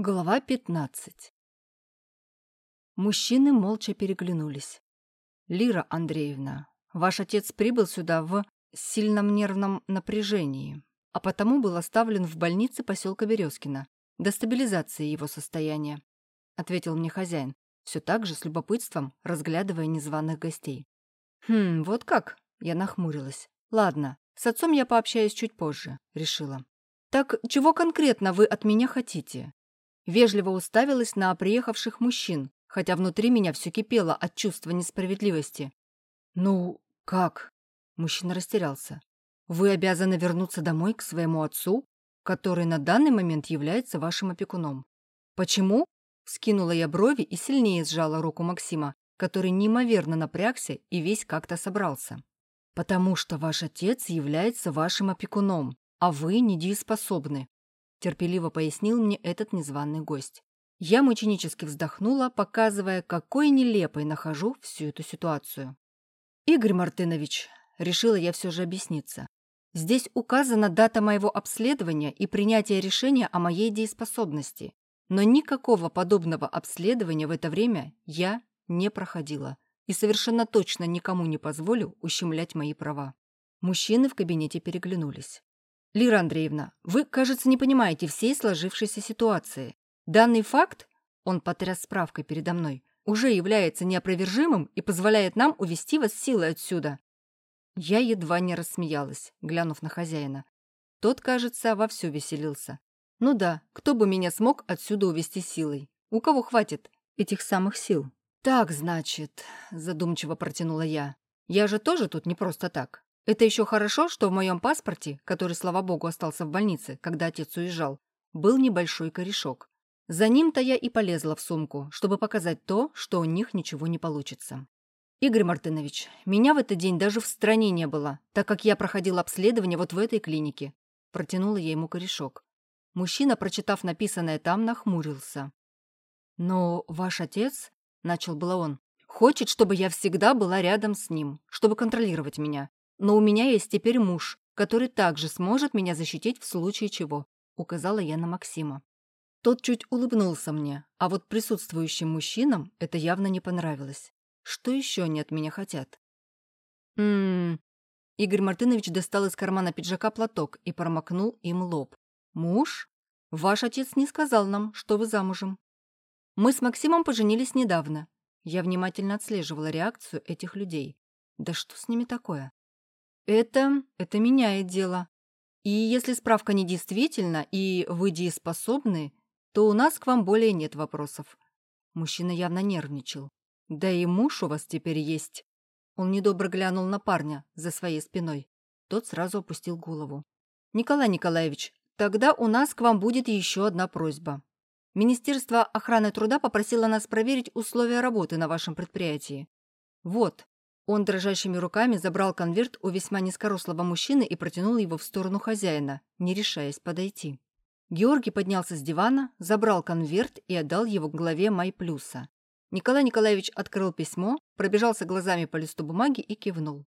Глава 15 Мужчины молча переглянулись. «Лира Андреевна, ваш отец прибыл сюда в сильном нервном напряжении, а потому был оставлен в больнице поселка Березкино до стабилизации его состояния», ответил мне хозяин, все так же с любопытством разглядывая незваных гостей. «Хм, вот как?» Я нахмурилась. «Ладно, с отцом я пообщаюсь чуть позже», решила. «Так чего конкретно вы от меня хотите?» Вежливо уставилась на приехавших мужчин, хотя внутри меня все кипело от чувства несправедливости. «Ну, как?» Мужчина растерялся. «Вы обязаны вернуться домой к своему отцу, который на данный момент является вашим опекуном. Почему?» Скинула я брови и сильнее сжала руку Максима, который неимоверно напрягся и весь как-то собрался. «Потому что ваш отец является вашим опекуном, а вы недееспособны терпеливо пояснил мне этот незваный гость. Я мученически вздохнула, показывая, какой нелепой нахожу всю эту ситуацию. «Игорь Мартынович», — решила я все же объясниться, «здесь указана дата моего обследования и принятия решения о моей дееспособности, но никакого подобного обследования в это время я не проходила и совершенно точно никому не позволю ущемлять мои права». Мужчины в кабинете переглянулись. Лира Андреевна, вы, кажется, не понимаете всей сложившейся ситуации. Данный факт, он потряс справкой передо мной, уже является неопровержимым и позволяет нам увести вас силой отсюда. Я едва не рассмеялась, глянув на хозяина. Тот, кажется, вовсю веселился. Ну да, кто бы меня смог отсюда увести силой? У кого хватит этих самых сил? Так, значит, задумчиво протянула я. Я же тоже тут не просто так. Это еще хорошо, что в моем паспорте, который, слава богу, остался в больнице, когда отец уезжал, был небольшой корешок. За ним-то я и полезла в сумку, чтобы показать то, что у них ничего не получится. Игорь Мартынович, меня в этот день даже в стране не было, так как я проходила обследование вот в этой клинике. Протянула я ему корешок. Мужчина, прочитав написанное там, нахмурился. «Но ваш отец, — начал было он, — хочет, чтобы я всегда была рядом с ним, чтобы контролировать меня. Но у меня есть теперь муж, который также сможет меня защитить в случае чего», — указала я на Максима. Тот чуть улыбнулся мне, а вот присутствующим мужчинам это явно не понравилось. Что еще они от меня хотят? Ммм... Игорь Мартынович достал из кармана пиджака платок и промокнул им лоб. «Муж? Ваш отец не сказал нам, что вы замужем. Мы с Максимом поженились недавно. Я внимательно отслеживала реакцию этих людей. Да что с ними такое? Это... это меняет дело. И если справка недействительна и вы дееспособны, то у нас к вам более нет вопросов. Мужчина явно нервничал. Да и муж у вас теперь есть. Он недобро глянул на парня за своей спиной. Тот сразу опустил голову. Николай Николаевич, тогда у нас к вам будет еще одна просьба. Министерство охраны труда попросило нас проверить условия работы на вашем предприятии. Вот, он дрожащими руками забрал конверт у весьма низкорослого мужчины и протянул его в сторону хозяина, не решаясь подойти. Георгий поднялся с дивана, забрал конверт и отдал его главе Майплюса. Николай Николаевич открыл письмо, пробежался глазами по листу бумаги и кивнул.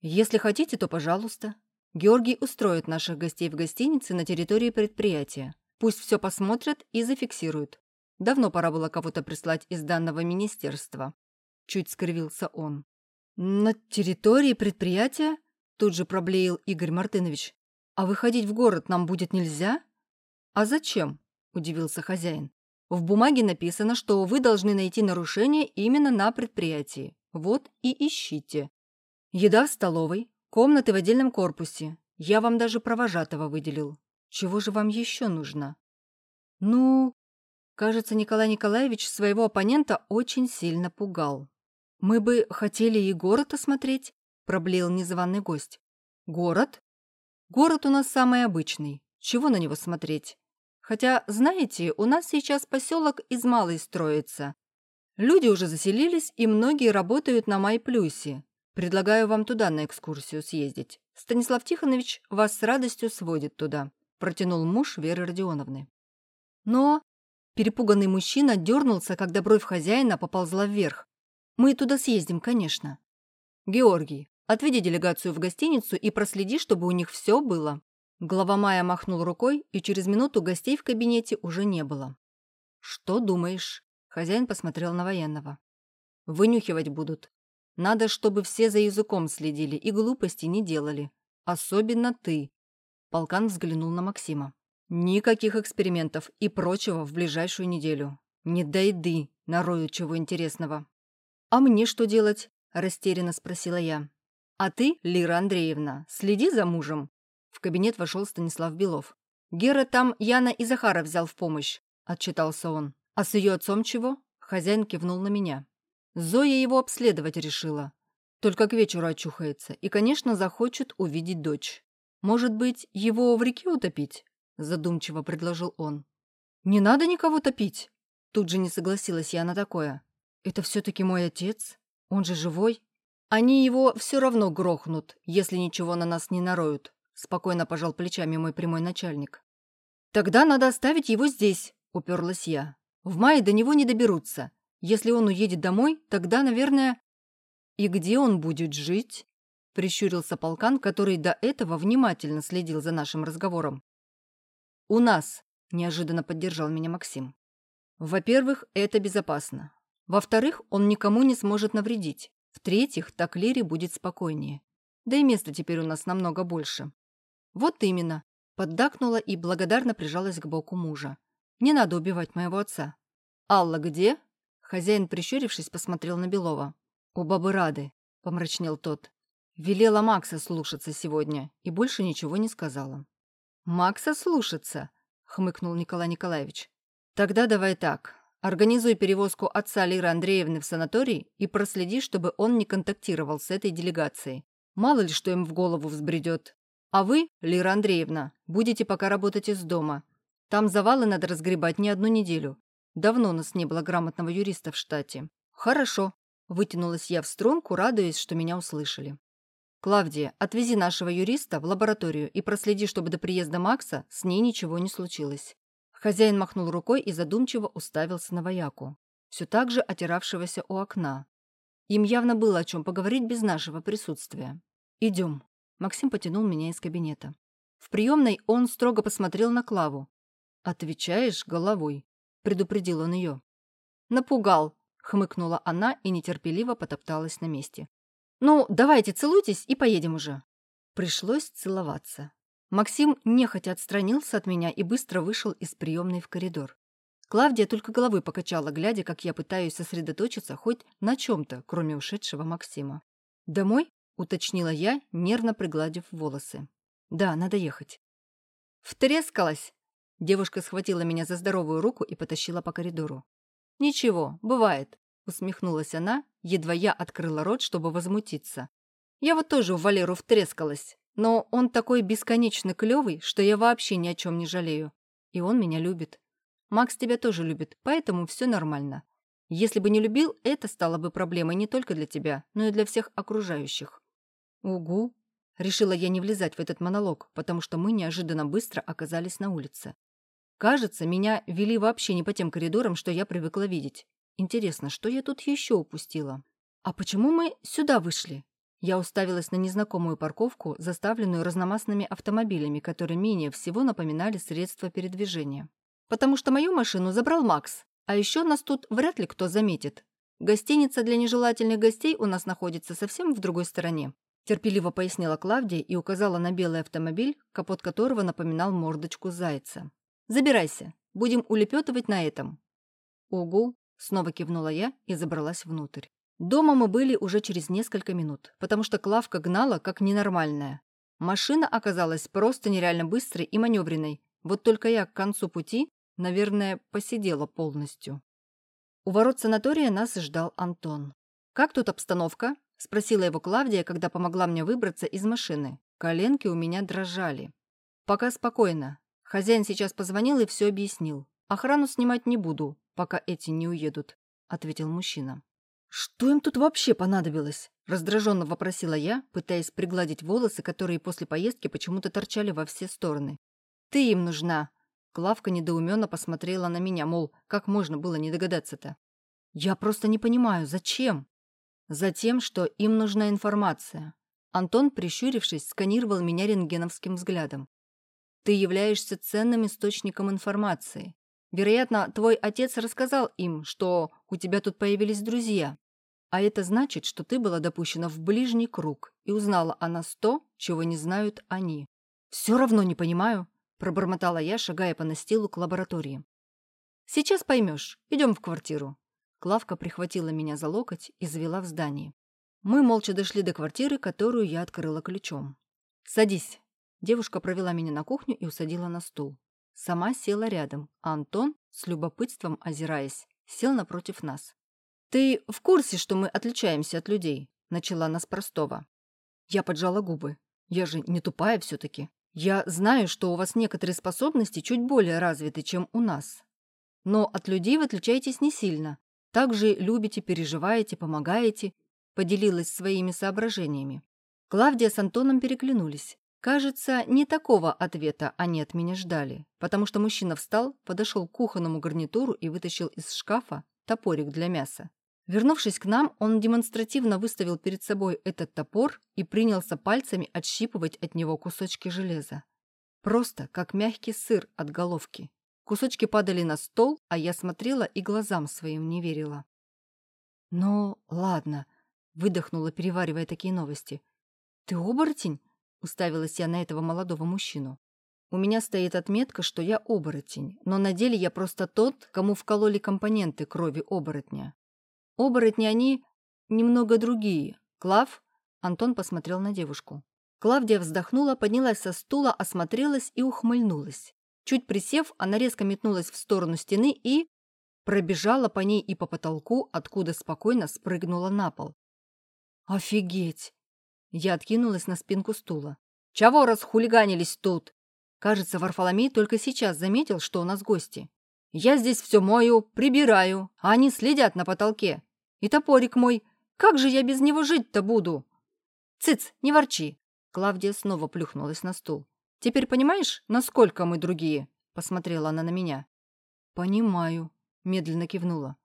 «Если хотите, то пожалуйста. Георгий устроит наших гостей в гостинице на территории предприятия. Пусть все посмотрят и зафиксируют. Давно пора было кого-то прислать из данного министерства». Чуть скривился он. «На территории предприятия?» Тут же проблеял Игорь Мартынович. «А выходить в город нам будет нельзя?» «А зачем?» – удивился хозяин. «В бумаге написано, что вы должны найти нарушение именно на предприятии. Вот и ищите. Еда в столовой, комнаты в отдельном корпусе. Я вам даже провожатого выделил. Чего же вам еще нужно?» «Ну...» Кажется, Николай Николаевич своего оппонента очень сильно пугал. «Мы бы хотели и город осмотреть», — проблеял незваный гость. «Город? Город у нас самый обычный. Чего на него смотреть? Хотя, знаете, у нас сейчас поселок из Малой строится. Люди уже заселились, и многие работают на Майплюсе. Предлагаю вам туда на экскурсию съездить. Станислав Тихонович вас с радостью сводит туда», — протянул муж Веры Родионовны. Но перепуганный мужчина дернулся, когда бровь хозяина поползла вверх. Мы туда съездим, конечно. Георгий, отведи делегацию в гостиницу и проследи, чтобы у них все было. Глава Майя махнул рукой, и через минуту гостей в кабинете уже не было. «Что думаешь?» Хозяин посмотрел на военного. «Вынюхивать будут. Надо, чтобы все за языком следили и глупости не делали. Особенно ты». Полкан взглянул на Максима. «Никаких экспериментов и прочего в ближайшую неделю. Не до еды, нарою чего интересного». «А мне что делать?» – растерянно спросила я. «А ты, Лира Андреевна, следи за мужем». В кабинет вошел Станислав Белов. «Гера там Яна и Захара взял в помощь», – отчитался он. «А с ее отцом чего?» Хозяин кивнул на меня. Зоя его обследовать решила. Только к вечеру очухается и, конечно, захочет увидеть дочь. «Может быть, его в реке утопить?» – задумчиво предложил он. «Не надо никого топить!» Тут же не согласилась я на такое. «Это все-таки мой отец? Он же живой?» «Они его все равно грохнут, если ничего на нас не нароют», – спокойно пожал плечами мой прямой начальник. «Тогда надо оставить его здесь», – уперлась я. В мае до него не доберутся. Если он уедет домой, тогда, наверное... И где он будет жить? Прищурился полкан, который до этого внимательно следил за нашим разговором. У нас, неожиданно поддержал меня Максим. Во-первых, это безопасно. Во-вторых, он никому не сможет навредить. В-третьих, так Лире будет спокойнее. Да и места теперь у нас намного больше. Вот именно. Поддакнула и благодарно прижалась к боку мужа. Не надо убивать моего отца. Алла где? Хозяин, прищурившись, посмотрел на Белова. У бабы рады, помрачнел тот. Велела Макса слушаться сегодня и больше ничего не сказала. Макса слушаться? хмыкнул Николай Николаевич. Тогда давай так. Организуй перевозку отца Лиры Андреевны в санаторий и проследи, чтобы он не контактировал с этой делегацией. Мало ли, что им в голову взбредет. А вы, Лира Андреевна, будете пока работать из дома. Там завалы надо разгребать не одну неделю. Давно у нас не было грамотного юриста в штате. Хорошо. Вытянулась я в струнку, радуясь, что меня услышали. «Клавдия, отвези нашего юриста в лабораторию и проследи, чтобы до приезда Макса с ней ничего не случилось». Хозяин махнул рукой и задумчиво уставился на вояку, все так же отиравшегося у окна. Им явно было о чем поговорить без нашего присутствия. «Идем». Максим потянул меня из кабинета. В приемной он строго посмотрел на Клаву, «Отвечаешь головой», — предупредил он ее. «Напугал», — хмыкнула она и нетерпеливо потопталась на месте. «Ну, давайте целуйтесь и поедем уже». Пришлось целоваться. Максим нехотя отстранился от меня и быстро вышел из приемной в коридор. Клавдия только головой покачала, глядя, как я пытаюсь сосредоточиться хоть на чем-то, кроме ушедшего Максима. «Домой?» — уточнила я, нервно пригладив волосы. «Да, надо ехать». «Втрескалась!» Девушка схватила меня за здоровую руку и потащила по коридору. «Ничего, бывает», — усмехнулась она, едва я открыла рот, чтобы возмутиться. «Я вот тоже в Валеру втрескалась, но он такой бесконечно клёвый, что я вообще ни о чем не жалею. И он меня любит. Макс тебя тоже любит, поэтому все нормально. Если бы не любил, это стало бы проблемой не только для тебя, но и для всех окружающих». «Угу», Решила я не влезать в этот монолог, потому что мы неожиданно быстро оказались на улице. Кажется, меня вели вообще не по тем коридорам, что я привыкла видеть. Интересно, что я тут еще упустила? А почему мы сюда вышли? Я уставилась на незнакомую парковку, заставленную разномастными автомобилями, которые менее всего напоминали средства передвижения. Потому что мою машину забрал Макс, а еще нас тут вряд ли кто заметит. Гостиница для нежелательных гостей у нас находится совсем в другой стороне. Терпеливо пояснила Клавдия и указала на белый автомобиль, капот которого напоминал мордочку зайца. Забирайся. Будем улепетывать на этом». «Угу», — снова кивнула я и забралась внутрь. Дома мы были уже через несколько минут, потому что Клавка гнала как ненормальная. Машина оказалась просто нереально быстрой и маневренной. Вот только я к концу пути, наверное, посидела полностью. У ворот санатория нас ждал Антон. «Как тут обстановка?» – спросила его Клавдия, когда помогла мне выбраться из машины. Коленки у меня дрожали. «Пока спокойно. Хозяин сейчас позвонил и все объяснил. Охрану снимать не буду, пока эти не уедут», — ответил мужчина. «Что им тут вообще понадобилось?» — раздраженно вопросила я, пытаясь пригладить волосы, которые после поездки почему-то торчали во все стороны. «Ты им нужна!» Клавка недоуменно посмотрела на меня, мол, как можно было не догадаться-то. «Я просто не понимаю, зачем?» «Затем, что им нужна информация». Антон, прищурившись, сканировал меня рентгеновским взглядом. Ты являешься ценным источником информации. Вероятно, твой отец рассказал им, что у тебя тут появились друзья. А это значит, что ты была допущена в ближний круг и узнала о нас то, чего не знают они. Все равно не понимаю, пробормотала я, шагая по настилу к лаборатории. Сейчас поймешь. Идем в квартиру. Клавка прихватила меня за локоть и завела в здание. Мы молча дошли до квартиры, которую я открыла ключом. «Садись». Девушка провела меня на кухню и усадила на стул. Сама села рядом, а Антон, с любопытством озираясь, сел напротив нас. «Ты в курсе, что мы отличаемся от людей?» — начала нас простого. Я поджала губы. Я же не тупая все-таки. Я знаю, что у вас некоторые способности чуть более развиты, чем у нас. Но от людей вы отличаетесь не сильно. Также любите, переживаете, помогаете, поделилась своими соображениями. Клавдия с Антоном переглянулись. Кажется, не такого ответа они от меня ждали, потому что мужчина встал, подошел к кухонному гарнитуру и вытащил из шкафа топорик для мяса. Вернувшись к нам, он демонстративно выставил перед собой этот топор и принялся пальцами отщипывать от него кусочки железа. Просто как мягкий сыр от головки. Кусочки падали на стол, а я смотрела и глазам своим не верила. «Ну, ладно», — выдохнула, переваривая такие новости. «Ты оборотень?» Уставилась я на этого молодого мужчину. У меня стоит отметка, что я оборотень, но на деле я просто тот, кому вкололи компоненты крови оборотня. Оборотни они немного другие. Клав? Антон посмотрел на девушку. Клавдия вздохнула, поднялась со стула, осмотрелась и ухмыльнулась. Чуть присев, она резко метнулась в сторону стены и... пробежала по ней и по потолку, откуда спокойно спрыгнула на пол. «Офигеть!» Я откинулась на спинку стула. «Чего расхулиганились тут?» Кажется, Варфоломей только сейчас заметил, что у нас гости. «Я здесь все мою, прибираю, а они следят на потолке. И топорик мой. Как же я без него жить-то буду?» «Цыц, не ворчи!» Клавдия снова плюхнулась на стул. «Теперь понимаешь, насколько мы другие?» Посмотрела она на меня. «Понимаю», — медленно кивнула.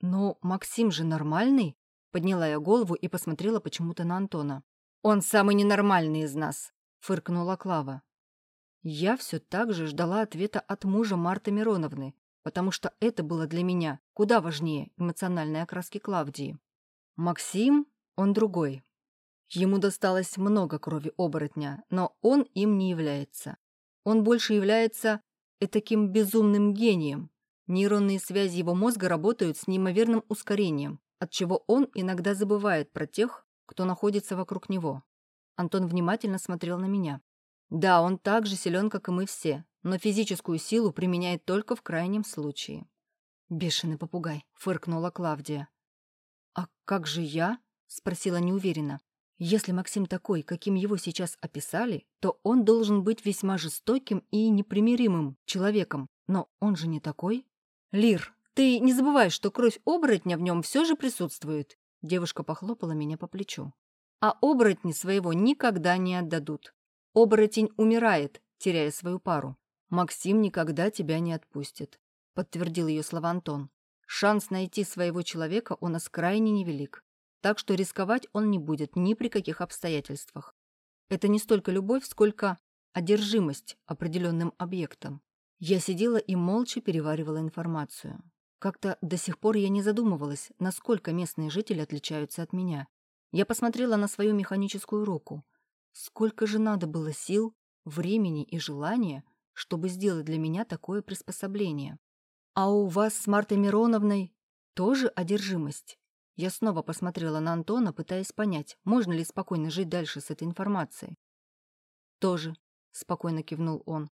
«Но Максим же нормальный?» Подняла я голову и посмотрела почему-то на Антона. «Он самый ненормальный из нас», — фыркнула Клава. Я все так же ждала ответа от мужа Марты Мироновны, потому что это было для меня куда важнее эмоциональной окраски Клавдии. Максим, он другой. Ему досталось много крови оборотня, но он им не является. Он больше является таким безумным гением. Нейронные связи его мозга работают с неимоверным ускорением, от чего он иногда забывает про тех, кто находится вокруг него. Антон внимательно смотрел на меня. Да, он так же силен, как и мы все, но физическую силу применяет только в крайнем случае. «Бешеный попугай», — фыркнула Клавдия. «А как же я?» — спросила неуверенно. «Если Максим такой, каким его сейчас описали, то он должен быть весьма жестоким и непримиримым человеком. Но он же не такой». «Лир, ты не забывай, что кровь оборотня в нем все же присутствует. Девушка похлопала меня по плечу. А оборотни своего никогда не отдадут. Оборотень умирает, теряя свою пару. Максим никогда тебя не отпустит, подтвердил ее слова Антон. Шанс найти своего человека у нас крайне невелик, так что рисковать он не будет ни при каких обстоятельствах. Это не столько любовь, сколько одержимость определенным объектом. Я сидела и молча переваривала информацию. Как-то до сих пор я не задумывалась, насколько местные жители отличаются от меня. Я посмотрела на свою механическую руку. Сколько же надо было сил, времени и желания, чтобы сделать для меня такое приспособление. А у вас с Мартой Мироновной тоже одержимость? Я снова посмотрела на Антона, пытаясь понять, можно ли спокойно жить дальше с этой информацией. «Тоже», — спокойно кивнул он.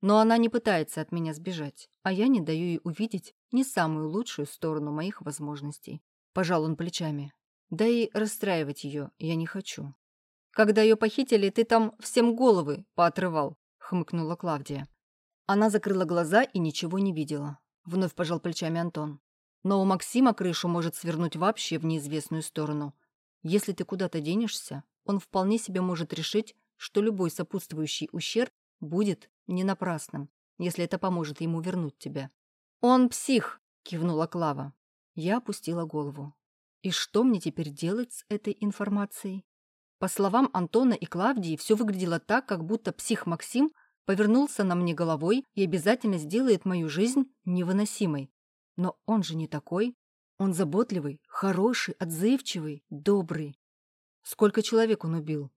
Но она не пытается от меня сбежать, а я не даю ей увидеть не самую лучшую сторону моих возможностей. Пожал он плечами. Да и расстраивать ее я не хочу. Когда ее похитили, ты там всем головы поотрывал, хмыкнула Клавдия. Она закрыла глаза и ничего не видела. Вновь пожал плечами Антон. Но у Максима крышу может свернуть вообще в неизвестную сторону. Если ты куда-то денешься, он вполне себе может решить, что любой сопутствующий ущерб будет не напрасным, если это поможет ему вернуть тебя. «Он псих!» — кивнула Клава. Я опустила голову. И что мне теперь делать с этой информацией? По словам Антона и Клавдии, все выглядело так, как будто псих Максим повернулся на мне головой и обязательно сделает мою жизнь невыносимой. Но он же не такой. Он заботливый, хороший, отзывчивый, добрый. Сколько человек он убил?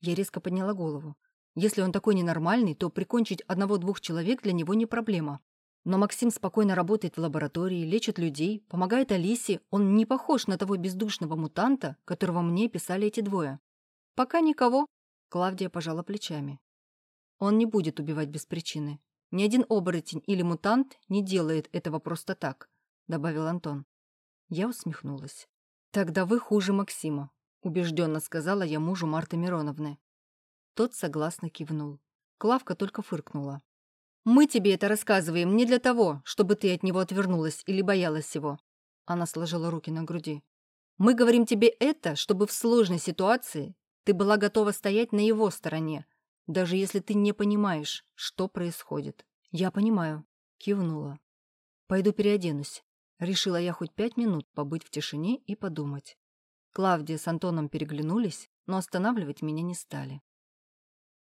Я резко подняла голову. Если он такой ненормальный, то прикончить одного-двух человек для него не проблема. Но Максим спокойно работает в лаборатории, лечит людей, помогает Алисе. Он не похож на того бездушного мутанта, которого мне писали эти двое. Пока никого. Клавдия пожала плечами. Он не будет убивать без причины. Ни один оборотень или мутант не делает этого просто так, добавил Антон. Я усмехнулась. Тогда вы хуже Максима, убежденно сказала я мужу Марты Мироновны. Тот согласно кивнул. Клавка только фыркнула. «Мы тебе это рассказываем не для того, чтобы ты от него отвернулась или боялась его». Она сложила руки на груди. «Мы говорим тебе это, чтобы в сложной ситуации ты была готова стоять на его стороне, даже если ты не понимаешь, что происходит». «Я понимаю», — кивнула. «Пойду переоденусь». Решила я хоть пять минут побыть в тишине и подумать. Клавдия с Антоном переглянулись, но останавливать меня не стали.